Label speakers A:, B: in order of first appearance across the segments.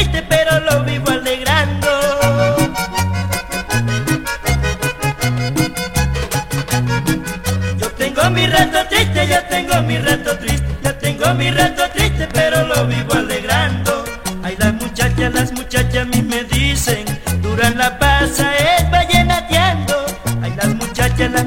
A: triste, pero lo vivo alegrando. Yo tengo mi rato triste, yo tengo mi rato triste, yo tengo mi rato triste, pero lo vivo alegrando. Ay, las muchachas, las muchachas a mí me dicen, duran la pasa es vallenateando. Ay, las muchachas, las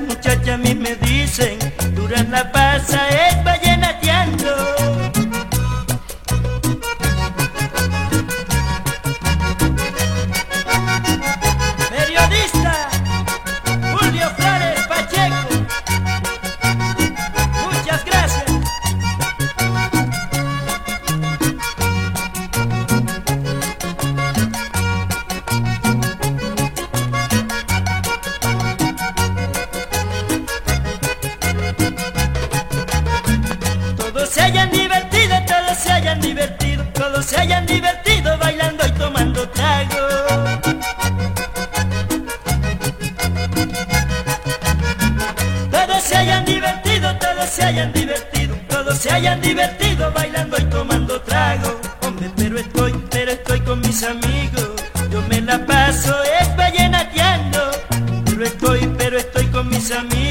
A: se hayan divertido bailando y tomando trago. Todos se hayan divertido, todos se hayan divertido, todos se hayan divertido bailando y tomando trago. Hombre, pero estoy, pero estoy con mis amigos, yo me la paso es vallenateando. Pero estoy, pero estoy con mis amigos.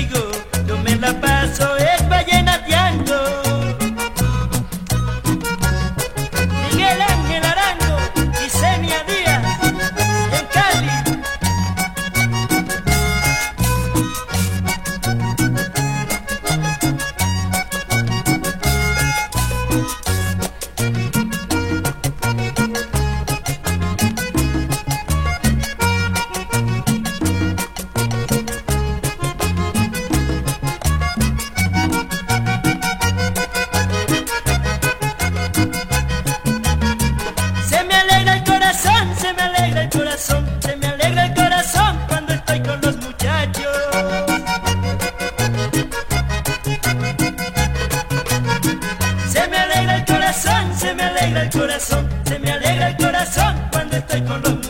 A: corazón, se me alegra el corazón cuando estoy con los